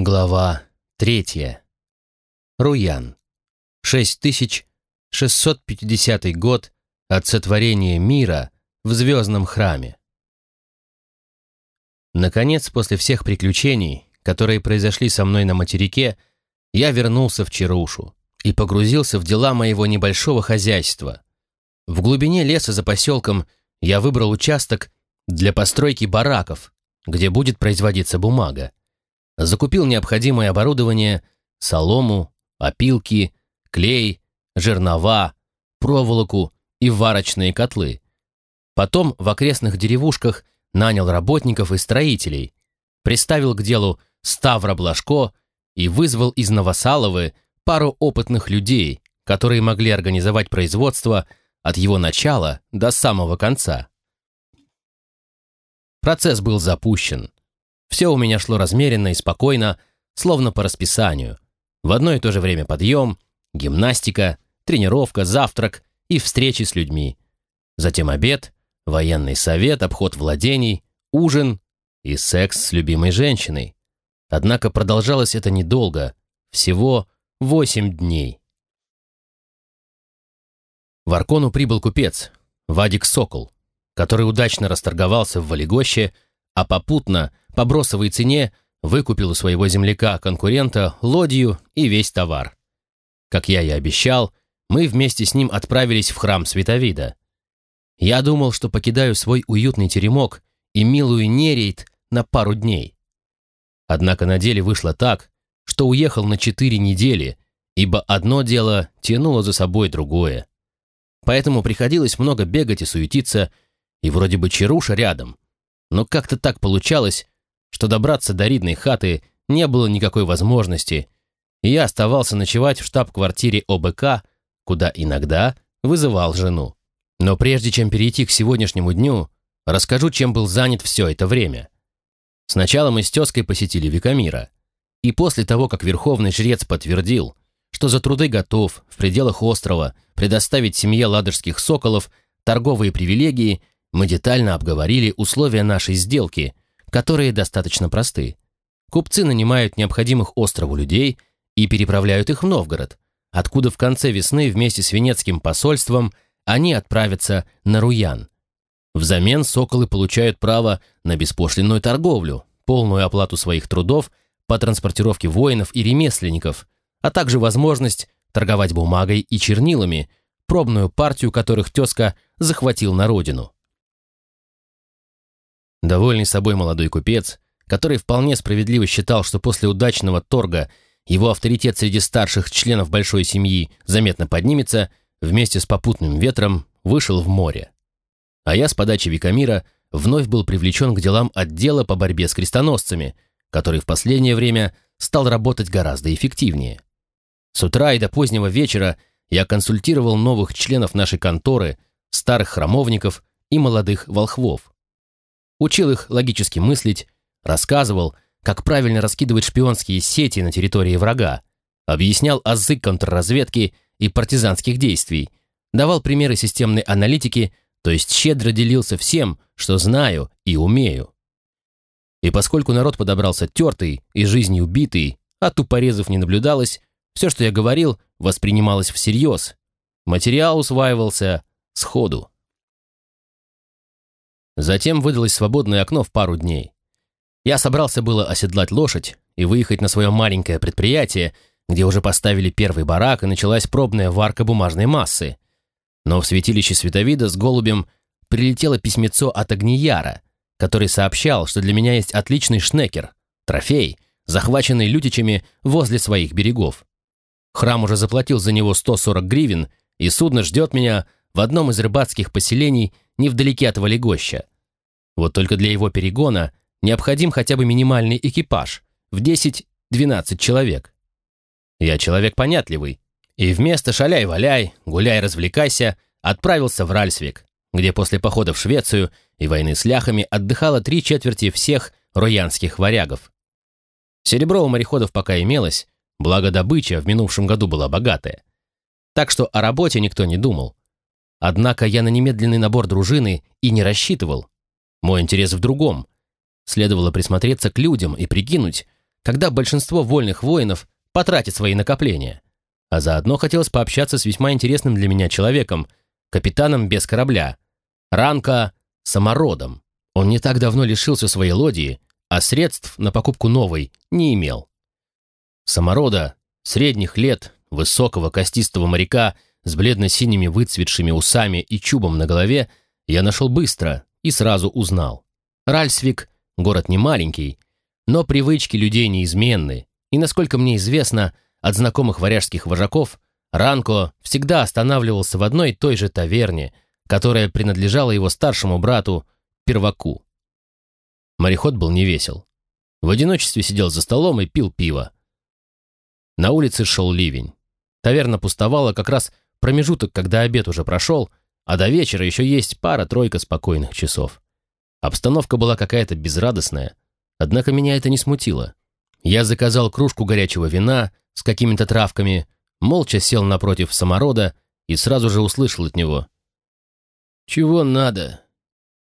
Глава третья. Руян. 6650 год от сотворения мира в звездном храме. Наконец, после всех приключений, которые произошли со мной на материке, я вернулся в Чарушу и погрузился в дела моего небольшого хозяйства. В глубине леса за поселком я выбрал участок для постройки бараков, где будет производиться бумага закупил необходимое оборудование, солому, опилки, клей, жернова, проволоку и варочные котлы. Потом в окрестных деревушках нанял работников и строителей, приставил к делу Ставра Блажко и вызвал из Новосаловы пару опытных людей, которые могли организовать производство от его начала до самого конца. Процесс был запущен. Все у меня шло размеренно и спокойно, словно по расписанию. В одно и то же время подъем, гимнастика, тренировка, завтрак и встречи с людьми. Затем обед, военный совет, обход владений, ужин и секс с любимой женщиной. Однако продолжалось это недолго, всего восемь дней. В Аркону прибыл купец, Вадик Сокол, который удачно расторговался в Валегоще, а попутно по бросовой цене выкупил у своего земляка-конкурента лодью и весь товар. Как я и обещал, мы вместе с ним отправились в храм Световида. Я думал, что покидаю свой уютный теремок и милую Нерейт на пару дней. Однако на деле вышло так, что уехал на четыре недели, ибо одно дело тянуло за собой другое. Поэтому приходилось много бегать и суетиться, и вроде бы Чаруша рядом. Но как-то так получалось, что добраться до Ридной хаты не было никакой возможности, и я оставался ночевать в штаб-квартире ОБК, куда иногда вызывал жену. Но прежде чем перейти к сегодняшнему дню, расскажу, чем был занят все это время. Сначала мы с тезкой посетили Викамира, и после того, как верховный жрец подтвердил, что за труды готов в пределах острова предоставить семье ладожских соколов торговые привилегии, мы детально обговорили условия нашей сделки – которые достаточно просты. Купцы нанимают необходимых острову людей и переправляют их в Новгород, откуда в конце весны вместе с венецким посольством они отправятся на Руян. Взамен соколы получают право на беспошлинную торговлю, полную оплату своих трудов по транспортировке воинов и ремесленников, а также возможность торговать бумагой и чернилами, пробную партию которых тезка захватил на родину. Довольный собой молодой купец, который вполне справедливо считал, что после удачного торга его авторитет среди старших членов большой семьи заметно поднимется, вместе с попутным ветром вышел в море. А я с подачи Викамира вновь был привлечен к делам отдела по борьбе с крестоносцами, который в последнее время стал работать гораздо эффективнее. С утра и до позднего вечера я консультировал новых членов нашей конторы, старых храмовников и молодых волхвов учил их логически мыслить, рассказывал, как правильно раскидывать шпионские сети на территории врага, объяснял азы контрразведки и партизанских действий, давал примеры системной аналитики, то есть щедро делился всем, что знаю и умею. И поскольку народ подобрался тертый и жизнью убитый, а тупорезов не наблюдалось, все, что я говорил, воспринималось всерьез. Материал усваивался сходу. Затем выдалось свободное окно в пару дней. Я собрался было оседлать лошадь и выехать на свое маленькое предприятие, где уже поставили первый барак и началась пробная варка бумажной массы. Но в святилище Световида с голубем прилетело письмецо от Агнияра, который сообщал, что для меня есть отличный шнекер, трофей, захваченный лютичами возле своих берегов. Храм уже заплатил за него 140 гривен, и судно ждет меня в одном из рыбацких поселений невдалеке от Валегоща. Вот только для его перегона необходим хотя бы минимальный экипаж в 10-12 человек. Я человек понятливый, и вместо «шаляй-валяй», «гуляй-развлекайся» отправился в Ральсвик, где после похода в Швецию и войны с ляхами отдыхало три четверти всех роянских варягов. Серебро у мореходов пока имелось, благо добыча в минувшем году была богатая. Так что о работе никто не думал. Однако я на немедленный набор дружины и не рассчитывал. Мой интерес в другом. Следовало присмотреться к людям и прикинуть, когда большинство вольных воинов потратит свои накопления. А заодно хотелось пообщаться с весьма интересным для меня человеком, капитаном без корабля, Ранка Самородом. Он не так давно лишился своей лодии, а средств на покупку новой не имел. Саморода, средних лет, высокого костистого моряка с бледно-синими выцветшими усами и чубом на голове, я нашел быстро и сразу узнал. Ральсвик — город не маленький, но привычки людей неизменны, и, насколько мне известно, от знакомых варяжских вожаков, Ранко всегда останавливался в одной и той же таверне, которая принадлежала его старшему брату, Перваку. Мореход был невесел. В одиночестве сидел за столом и пил пиво. На улице шел ливень. Таверна пустовала как раз промежуток, когда обед уже прошел, а до вечера еще есть пара-тройка спокойных часов. Обстановка была какая-то безрадостная, Однако меня это не смутило. Я заказал кружку горячего вина с какими-то травками, молча сел напротив саморода и сразу же услышал от него. «Чего надо?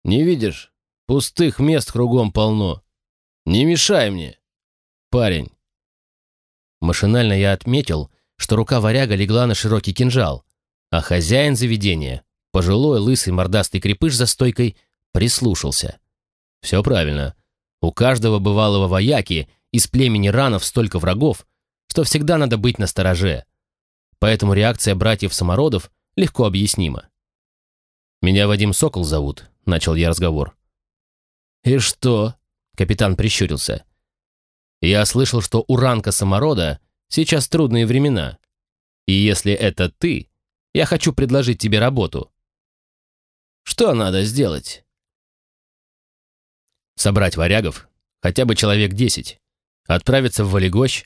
Не видишь? Пустых мест кругом полно. Не мешай мне, парень». Машинально я отметил, что рука варяга легла на широкий кинжал, а хозяин заведения, пожилой лысый мордастый крепыш за стойкой, прислушался. «Все правильно. У каждого бывалого вояки из племени ранов столько врагов, что всегда надо быть настороже. Поэтому реакция братьев-самородов легко объяснима. «Меня Вадим Сокол зовут», — начал я разговор. «И что?» — капитан прищурился. «Я слышал, что у ранка саморода сейчас трудные времена. И если это ты, я хочу предложить тебе работу». «Что надо сделать?» собрать варягов, хотя бы человек десять, отправиться в Валегощ,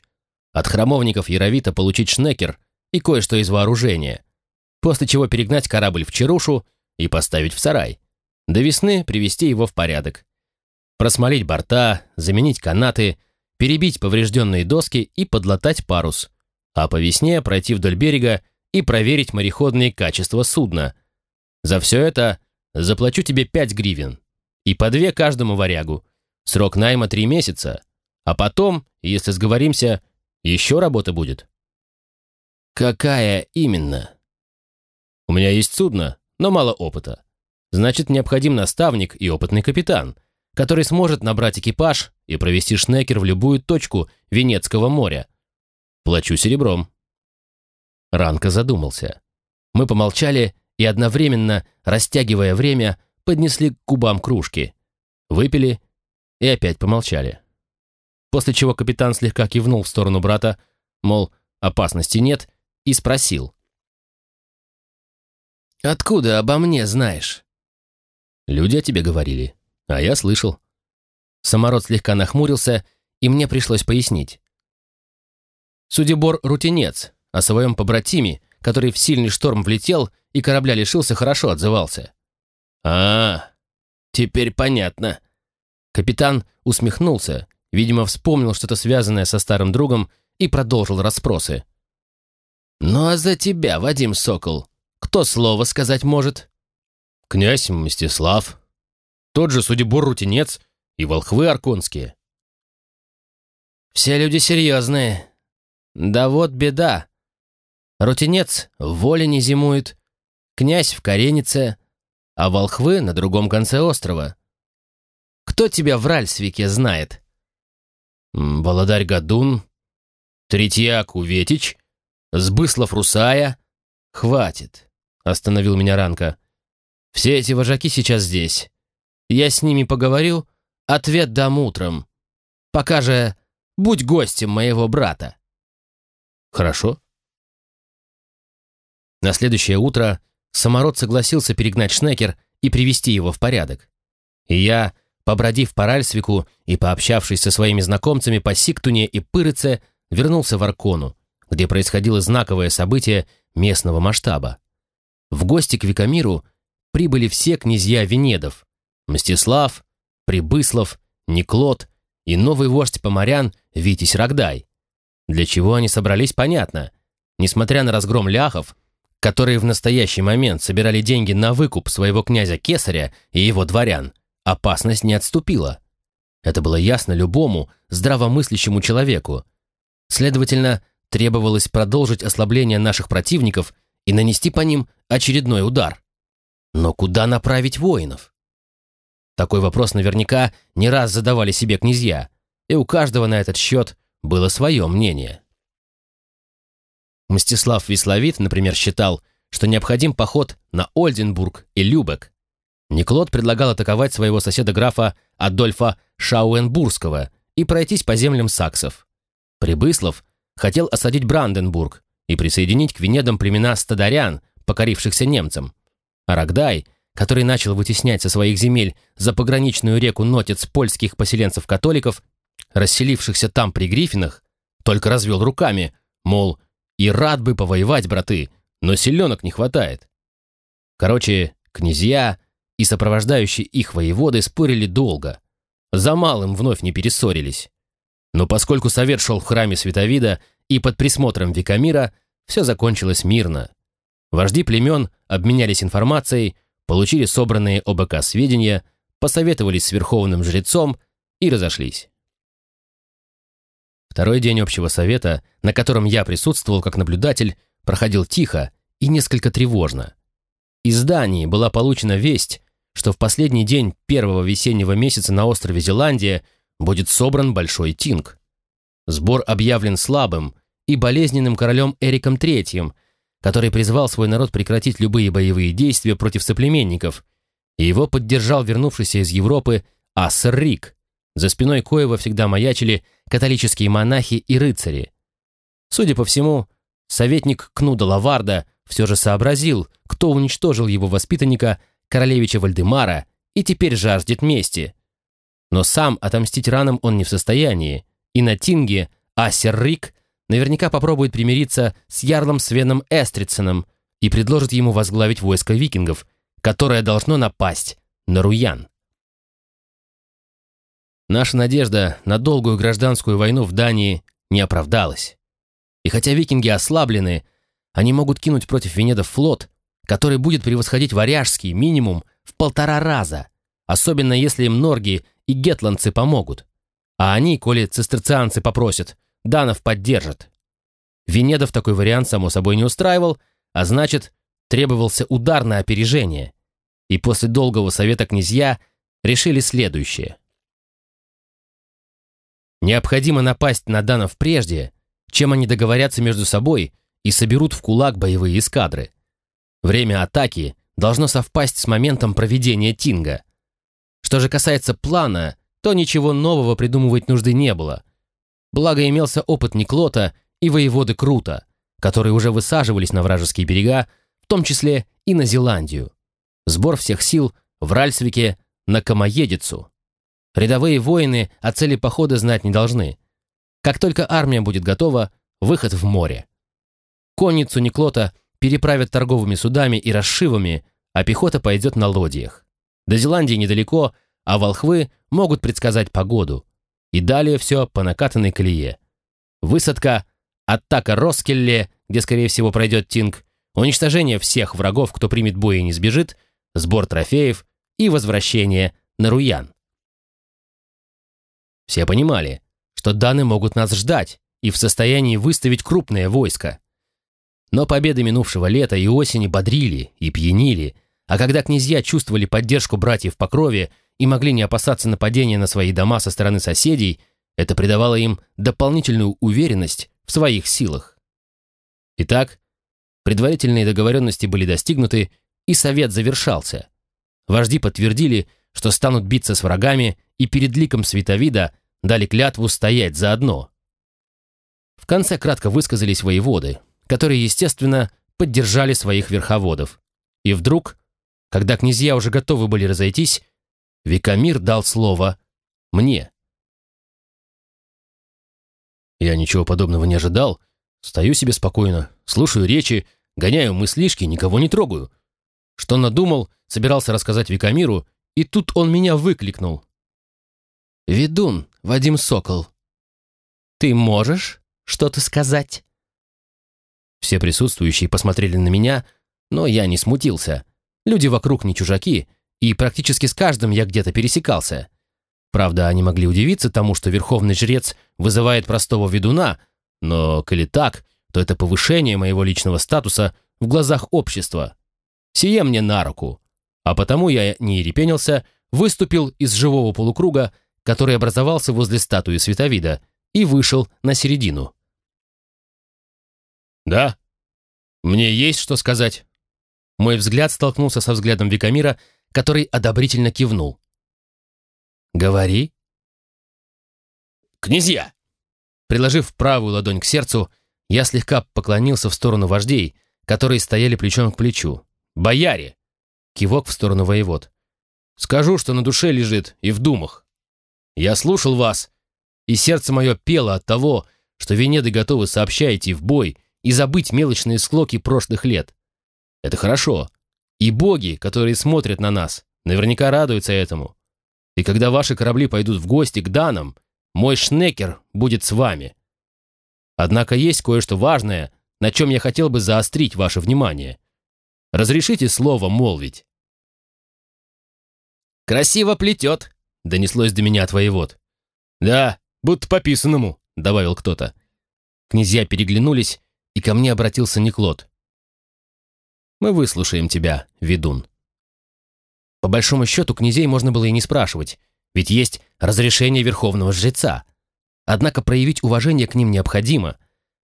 от храмовников Яровита получить шнекер и кое-что из вооружения, после чего перегнать корабль в Чарушу и поставить в сарай. До весны привести его в порядок. Просмолить борта, заменить канаты, перебить поврежденные доски и подлатать парус, а по весне пройти вдоль берега и проверить мореходные качества судна. За все это заплачу тебе пять гривен, и по две каждому варягу. Срок найма три месяца. А потом, если сговоримся, еще работа будет. Какая именно? У меня есть судно, но мало опыта. Значит, необходим наставник и опытный капитан, который сможет набрать экипаж и провести шнекер в любую точку Венецкого моря. Плачу серебром. Ранка задумался. Мы помолчали и одновременно, растягивая время, поднесли к губам кружки, выпили и опять помолчали. После чего капитан слегка кивнул в сторону брата, мол, опасности нет, и спросил. «Откуда обо мне знаешь?» «Люди о тебе говорили, а я слышал». Самород слегка нахмурился, и мне пришлось пояснить. Судебор Рутинец о своем побратиме, который в сильный шторм влетел и корабля лишился, хорошо отзывался. «А, теперь понятно». Капитан усмехнулся, видимо, вспомнил что-то связанное со старым другом и продолжил расспросы. «Ну а за тебя, Вадим Сокол, кто слово сказать может?» «Князь Мстислав, тот же Судебор-Рутинец и волхвы Арконские». «Все люди серьезные. Да вот беда. Рутинец в воле не зимует, князь в Каренице, а волхвы на другом конце острова. Кто тебя в Ральсвике знает? Володарь Гадун, Третьяк Уветич, Сбыслов Русая. Хватит, остановил меня Ранка. Все эти вожаки сейчас здесь. Я с ними поговорю, ответ дам утром. Пока же будь гостем моего брата. Хорошо. На следующее утро Самород согласился перегнать Шнекер и привести его в порядок. И я, побродив по Ральсвику и пообщавшись со своими знакомцами по Сиктуне и Пырыце, вернулся в Аркону, где происходило знаковое событие местного масштаба. В гости к Викамиру прибыли все князья Венедов – Мстислав, Прибыслов, Никлот и новый вождь поморян Витязь Рогдай. Для чего они собрались, понятно. Несмотря на разгром ляхов, которые в настоящий момент собирали деньги на выкуп своего князя Кесаря и его дворян, опасность не отступила. Это было ясно любому здравомыслящему человеку. Следовательно, требовалось продолжить ослабление наших противников и нанести по ним очередной удар. Но куда направить воинов? Такой вопрос наверняка не раз задавали себе князья, и у каждого на этот счет было свое мнение. Мстислав Весловит, например, считал, что необходим поход на Ольденбург и Любек. Никлод предлагал атаковать своего соседа графа Адольфа Шауенбургского и пройтись по землям саксов. Прибыслов хотел осадить Бранденбург и присоединить к Венедам племена стадарян, покорившихся немцам. А Рогдай, который начал вытеснять со своих земель за пограничную реку Нотец польских поселенцев-католиков, расселившихся там при Гриффинах, только развел руками, мол, и рад бы повоевать, браты, но силенок не хватает. Короче, князья и сопровождающие их воеводы спорили долго. За малым вновь не перессорились. Но поскольку совет шел в храме Световида и под присмотром Викамира, все закончилось мирно. Вожди племен обменялись информацией, получили собранные ОБК сведения, посоветовались с верховным жрецом и разошлись. Второй день общего совета, на котором я присутствовал как наблюдатель, проходил тихо и несколько тревожно. Из Дании была получена весть, что в последний день первого весеннего месяца на острове Зеландия будет собран большой тинг. Сбор объявлен слабым и болезненным королем Эриком III, который призвал свой народ прекратить любые боевые действия против соплеменников, и его поддержал вернувшийся из Европы Ассер Рик, за спиной коего всегда маячили католические монахи и рыцари. Судя по всему, советник Кнуда Лаварда все же сообразил, кто уничтожил его воспитанника, королевича Вальдемара, и теперь жаждет мести. Но сам отомстить ранам он не в состоянии, и на Тинге Рик наверняка попробует примириться с ярлом Свеном Эстриценом и предложит ему возглавить войско викингов, которое должно напасть на Руян. Наша надежда на долгую гражданскую войну в Дании не оправдалась. И хотя викинги ослаблены, они могут кинуть против Венедов флот, который будет превосходить варяжский минимум в полтора раза, особенно если им норги и гетландцы помогут. А они, коли цистерцианцы попросят, данов поддержат. Венедов такой вариант, само собой, не устраивал, а значит, требовался удар на опережение. И после долгого совета князья решили следующее. Необходимо напасть на данов прежде, чем они договорятся между собой и соберут в кулак боевые эскадры. Время атаки должно совпасть с моментом проведения Тинга. Что же касается плана, то ничего нового придумывать нужды не было. Благо имелся опыт Никлота и воеводы Крута, которые уже высаживались на вражеские берега, в том числе и на Зеландию. Сбор всех сил в Ральсвике на Камоедицу. Рядовые воины о цели похода знать не должны. Как только армия будет готова, выход в море. Конницу Никлота переправят торговыми судами и расшивами, а пехота пойдет на лодьях. До Зеландии недалеко, а волхвы могут предсказать погоду. И далее все по накатанной колее. Высадка, атака Роскелле, где, скорее всего, пройдет Тинг, уничтожение всех врагов, кто примет бой и не сбежит, сбор трофеев и возвращение на Руян. Все понимали, что даны могут нас ждать и в состоянии выставить крупное войско. Но победы минувшего лета и осени бодрили и пьянили, а когда князья чувствовали поддержку братьев по крови и могли не опасаться нападения на свои дома со стороны соседей, это придавало им дополнительную уверенность в своих силах. Итак, предварительные договоренности были достигнуты, и совет завершался. Вожди подтвердили, что станут биться с врагами и перед ликом Световида дали клятву стоять заодно. В конце кратко высказались воеводы, которые, естественно, поддержали своих верховодов. И вдруг, когда князья уже готовы были разойтись, Викамир дал слово мне. Я ничего подобного не ожидал, стою себе спокойно, слушаю речи, гоняю мыслишки, никого не трогаю. Что надумал, собирался рассказать Викамиру, и тут он меня выкликнул. «Ведун, Вадим Сокол, ты можешь что-то сказать?» Все присутствующие посмотрели на меня, но я не смутился. Люди вокруг не чужаки, и практически с каждым я где-то пересекался. Правда, они могли удивиться тому, что верховный жрец вызывает простого ведуна, но, коли так, то это повышение моего личного статуса в глазах общества. Сие мне на руку. А потому я не ерепенился, выступил из живого полукруга, который образовался возле статуи Световида, и вышел на середину. «Да? Мне есть что сказать?» Мой взгляд столкнулся со взглядом Викамира, который одобрительно кивнул. «Говори». «Князья!» Приложив правую ладонь к сердцу, я слегка поклонился в сторону вождей, которые стояли плечом к плечу. «Бояре!» Кивок в сторону воевод. «Скажу, что на душе лежит и в думах. Я слушал вас, и сердце мое пело от того, что Венеды готовы сообща идти в бой и забыть мелочные склоки прошлых лет. Это хорошо. И боги, которые смотрят на нас, наверняка радуются этому. И когда ваши корабли пойдут в гости к Данам, мой шнекер будет с вами. Однако есть кое-что важное, на чем я хотел бы заострить ваше внимание. Разрешите слово молвить?» «Красиво плетет», — донеслось до меня от воевод. «Да, будто пописанному», — добавил кто-то. Князья переглянулись, и ко мне обратился Никлот. «Мы выслушаем тебя, ведун». По большому счету, князей можно было и не спрашивать, ведь есть разрешение верховного жреца. Однако проявить уважение к ним необходимо,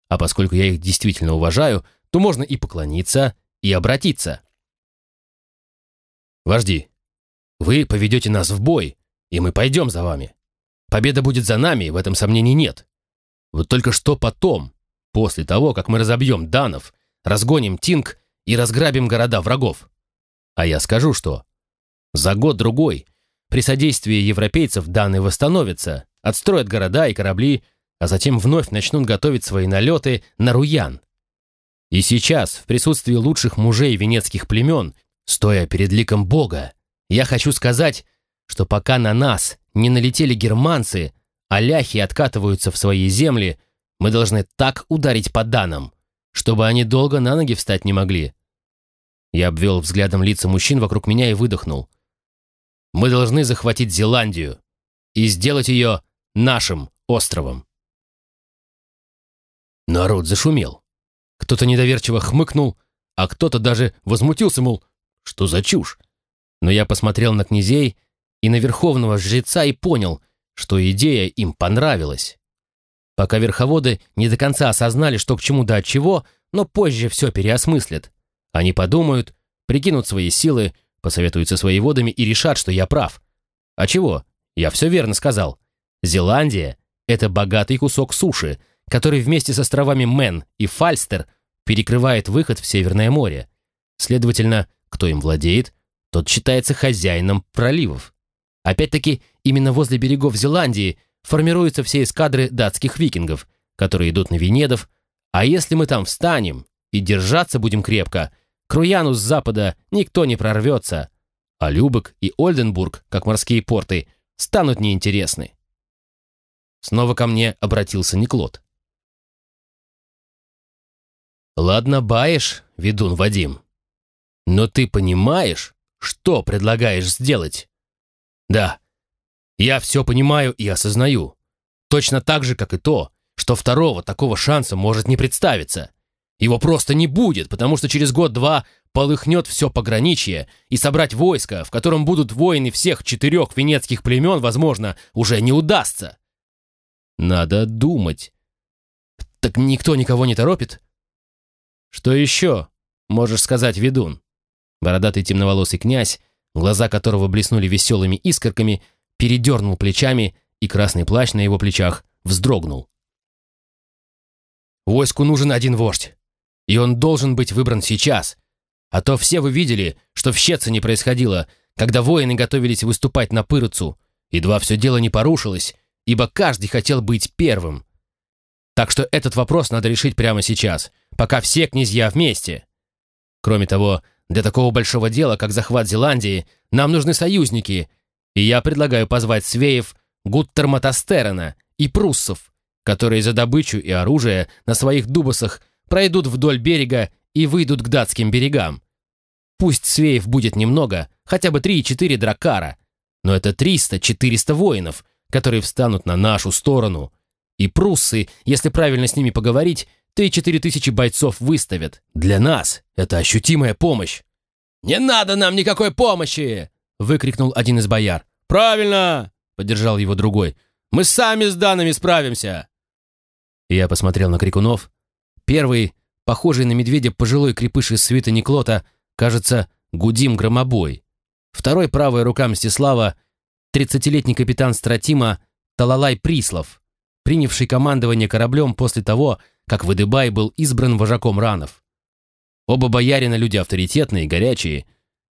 а поскольку я их действительно уважаю, то можно и поклониться, и обратиться. «Вожди, вы поведете нас в бой, и мы пойдем за вами. Победа будет за нами, в этом сомнений нет. Вот только что потом, после того, как мы разобьем данов, разгоним Тинг и разграбим города врагов. А я скажу, что за год-другой при содействии европейцев Даны восстановятся, отстроят города и корабли, а затем вновь начнут готовить свои налеты на Руян. И сейчас, в присутствии лучших мужей венецких племен, стоя перед ликом Бога, я хочу сказать, что пока на нас не налетели германцы, а ляхи откатываются в свои земли, мы должны так ударить по данам, чтобы они долго на ноги встать не могли. Я обвел взглядом лица мужчин вокруг меня и выдохнул. Мы должны захватить Зеландию и сделать ее нашим островом. Народ зашумел. Кто-то недоверчиво хмыкнул, а кто-то даже возмутился, мол, что за чушь. Но я посмотрел на князей и на верховного жреца и понял, что идея им понравилась. Пока верховоды не до конца осознали, что к чему да от чего, но позже все переосмыслят. Они подумают, прикинут свои силы, посоветуются с воеводами и решат, что я прав. А чего? Я все верно сказал. Зеландия — это богатый кусок суши, который вместе с островами Мэн и Фальстер перекрывает выход в Северное море. Следовательно, кто им владеет, тот считается хозяином проливов. Опять-таки, именно возле берегов Зеландии формируются все эскадры датских викингов, которые идут на Венедов, а если мы там встанем и держаться будем крепко, к Руяну с запада никто не прорвется, а Любек и Ольденбург, как морские порты, станут неинтересны. Снова ко мне обратился Никлот. «Ладно, баешь, ведун Вадим. Но ты понимаешь, что предлагаешь сделать?» «Да, я все понимаю и осознаю. Точно так же, как и то, что второго такого шанса может не представиться. Его просто не будет, потому что через год-два полыхнет все пограничье, и собрать войско, в котором будут воины всех четырех венецких племен, возможно, уже не удастся. Надо думать. Так никто никого не торопит? Что еще можешь сказать, ведун? Бородатый темноволосый князь, глаза которого блеснули веселыми искорками, передернул плечами, и красный плащ на его плечах вздрогнул. Войску нужен один вождь. И он должен быть выбран сейчас. А то все вы видели, что в Щецине происходило, когда воины готовились выступать на Пырыцу. Едва все дело не порушилось, ибо каждый хотел быть первым. Так что этот вопрос надо решить прямо сейчас, пока все князья вместе. Кроме того, для такого большого дела, как захват Зеландии, нам нужны союзники, и я предлагаю позвать Свеев, Гуттерматастерена и Пруссов, которые за добычу и оружие на своих дубасах пройдут вдоль берега и выйдут к датским берегам. Пусть свеев будет немного, хотя бы три-четыре дракара, но это 300-400 воинов, которые встанут на нашу сторону. И пруссы, если правильно с ними поговорить, то и 4000 бойцов выставят. Для нас это ощутимая помощь. «Не надо нам никакой помощи!» — выкрикнул один из бояр. «Правильно!» — поддержал его другой. «Мы сами с данными справимся!» Я посмотрел на крикунов. Первый, похожий на медведя пожилой крепыш из свита Никлота, кажется, Гудим Громобой. Второй правая рука Мстислава, тридцатилетний капитан Стратима Талалай Прислав, принявший командование кораблем после того, как Выдыбай был избран вожаком ранов. Оба боярина люди авторитетные, горячие.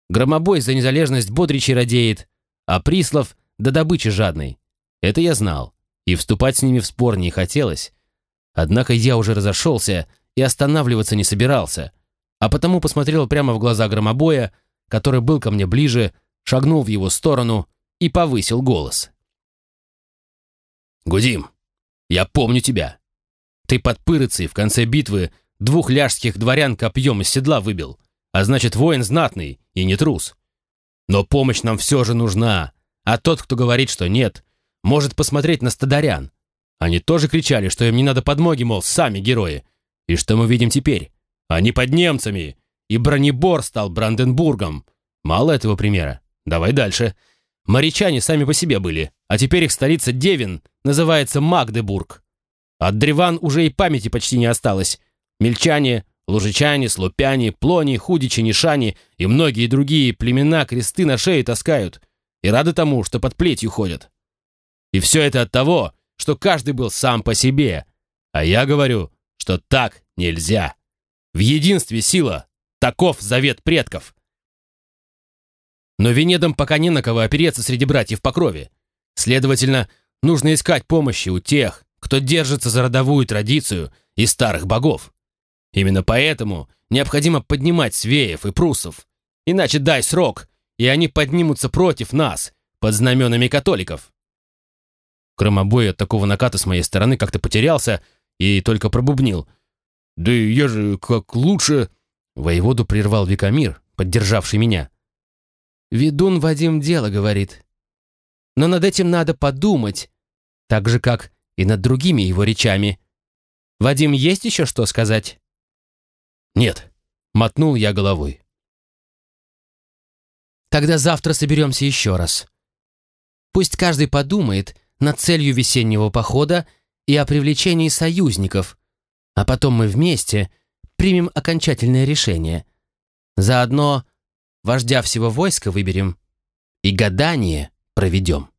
Громобой за незалежность бодричей радеет, а Прислав до добычи жадный. Это я знал, и вступать с ними в спор не хотелось. Однако я уже разошелся и останавливаться не собирался, а потому посмотрел прямо в глаза громобоя, который был ко мне ближе, шагнул в его сторону и повысил голос. «Гудим, я помню тебя. Ты под Пырыцей в конце битвы двух ляжских дворян копьем из седла выбил, а значит, воин знатный и не трус. Но помощь нам все же нужна, а тот, кто говорит, что нет, может посмотреть на стадарян. Они тоже кричали, что им не надо подмоги, мол, сами герои. И что мы видим теперь? Они под немцами, и Бронебор стал Бранденбургом. Мало этого примера. Давай дальше. Морячане сами по себе были, а теперь их столица Девин называется Магдебург. От древан уже и памяти почти не осталось. Мельчане, лужичане, слупяне, плони, худичи, нишани и многие другие племена кресты на шее таскают и рады тому, что под плетью ходят. И все это от того, что каждый был сам по себе. А я говорю, что так нельзя. В единстве сила. Таков завет предков. Но Венедам пока не на кого опереться среди братьев по крови. Следовательно, нужно искать помощи у тех, кто держится за родовую традицию и старых богов. Именно поэтому необходимо поднимать свеев и прусов. Иначе дай срок, и они поднимутся против нас, под знаменами католиков. Кромобой от такого наката с моей стороны как-то потерялся и только пробубнил. «Да я же как лучше...» Воеводу прервал Викамир, поддержавший меня. «Ведун Вадим дело говорит. Но над этим надо подумать, так же, как и над другими его речами. Вадим, есть еще что сказать?» «Нет», — мотнул я головой. «Тогда завтра соберемся еще раз. Пусть каждый подумает над целью весеннего похода и о привлечении союзников, а потом мы вместе примем окончательное решение. Заодно вождя всего войска выберем и гадание проведем».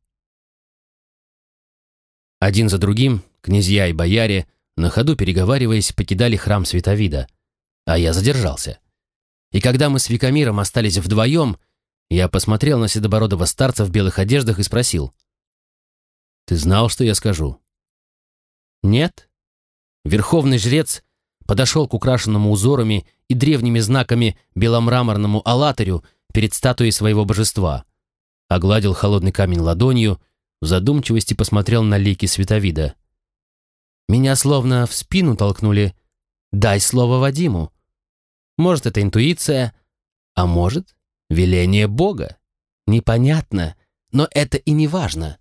Один за другим князья и бояре, на ходу переговариваясь, покидали храм Световида, а я задержался. И когда мы с Викамиром остались вдвоем, я посмотрел на седобородого старца в белых одеждах и спросил. «Ты знал, что я скажу?» «Нет». Верховный жрец подошел к украшенному узорами и древними знаками беломраморному аллатарю перед статуей своего божества, огладил холодный камень ладонью в задумчивости посмотрел на лики световида. Меня словно в спину толкнули. «Дай слово Вадиму». Может, это интуиция, а может, веление Бога. Непонятно, но это и не важно.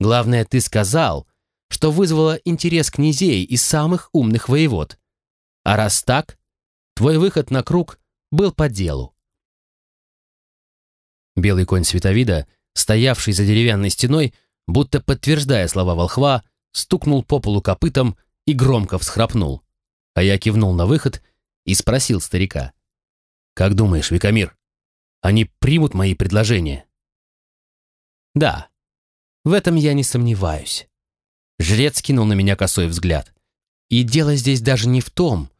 Главное, ты сказал, что вызвало интерес князей и самых умных воевод. А раз так, твой выход на круг был по делу. Белый конь Световида, стоявший за деревянной стеной, будто подтверждая слова волхва, стукнул по полу копытом и громко всхрапнул. А я кивнул на выход и спросил старика. «Как думаешь, Викамир, они примут мои предложения?» «Да, в этом я не сомневаюсь». Жрец кинул на меня косой взгляд. «И дело здесь даже не в том,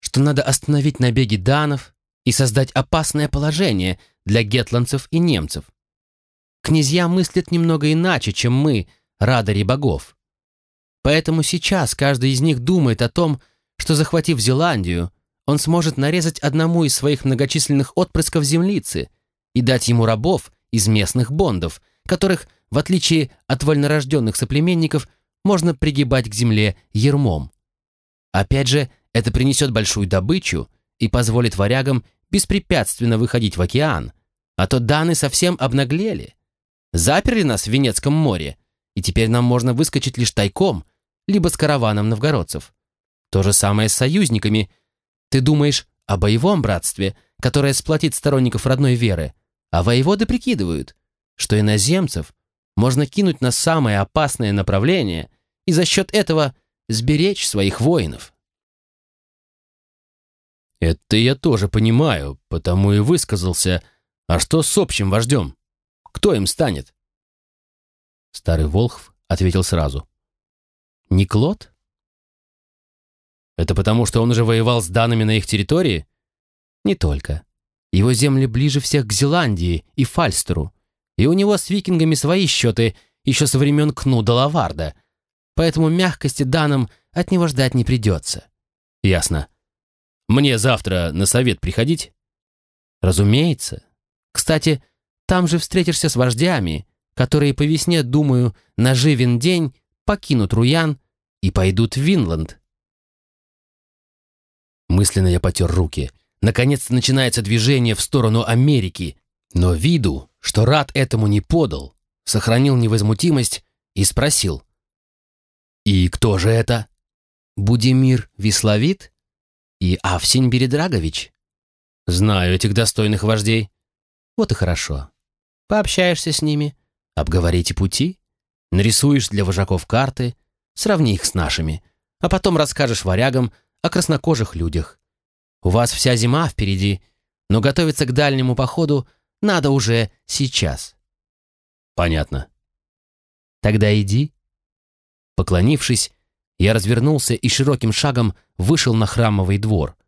что надо остановить набеги данов и создать опасное положение для гетландцев и немцев. Князья мыслят немного иначе, чем мы, радари богов. Поэтому сейчас каждый из них думает о том, что, захватив Зеландию, он сможет нарезать одному из своих многочисленных отпрысков землицы и дать ему рабов из местных бондов, которых, в отличие от вольнорожденных соплеменников, можно пригибать к земле ермом. Опять же, это принесет большую добычу и позволит варягам беспрепятственно выходить в океан, а то даны совсем обнаглели. Заперли нас в Венецком море, и теперь нам можно выскочить лишь тайком, либо с караваном новгородцев. То же самое с союзниками. Ты думаешь о боевом братстве, которое сплотит сторонников родной веры, а воеводы прикидывают, что иноземцев можно кинуть на самое опасное направление и за счет этого сберечь своих воинов. Это я тоже понимаю, потому и высказался. А что с общим вождем? Кто им станет? Старый Волхв ответил сразу. Не Клод? Это потому, что он уже воевал с данными на их территории? Не только. Его земли ближе всех к Зеландии и Фальстеру, и у него с викингами свои счеты еще со времен Кнуда Лаварда, поэтому мягкости данным от него ждать не придется. Ясно. Мне завтра на совет приходить? Разумеется. Кстати, там же встретишься с вождями, которые по весне, думаю, на живен день покинут Руян и пойдут в Винланд. Мысленно я потер руки. Наконец-то начинается движение в сторону Америки, но виду, что рад этому не подал, сохранил невозмутимость и спросил. «И кто же это?» «Будимир Висловит?» и Авсень Бередрагович. Знаю этих достойных вождей. Вот и хорошо. Пообщаешься с ними, обговорите пути, нарисуешь для вожаков карты, сравни их с нашими, а потом расскажешь варягам о краснокожих людях. У вас вся зима впереди, но готовиться к дальнему походу надо уже сейчас. Понятно. Тогда иди. Поклонившись, я развернулся и широким шагом вышел на храмовый двор.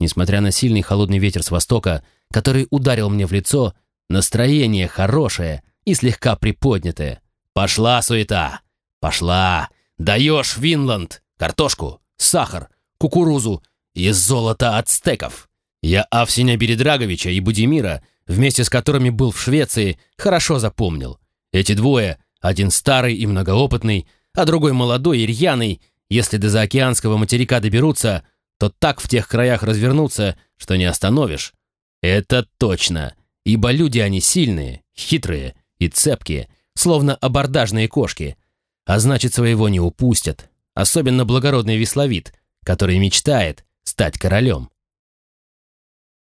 Несмотря на сильный холодный ветер с востока, который ударил мне в лицо, настроение хорошее и слегка приподнятое. Пошла суета! Пошла! Даешь Винланд! Картошку, сахар, кукурузу и золото ацтеков! Я Авсеня Бередраговича и Будимира, вместе с которыми был в Швеции, хорошо запомнил. Эти двое, один старый и многоопытный, а другой молодой и рьяный, если до заокеанского материка доберутся, то так в тех краях развернутся, что не остановишь. Это точно, ибо люди они сильные, хитрые и цепкие, словно абордажные кошки, а значит, своего не упустят, особенно благородный весловит, который мечтает стать королем.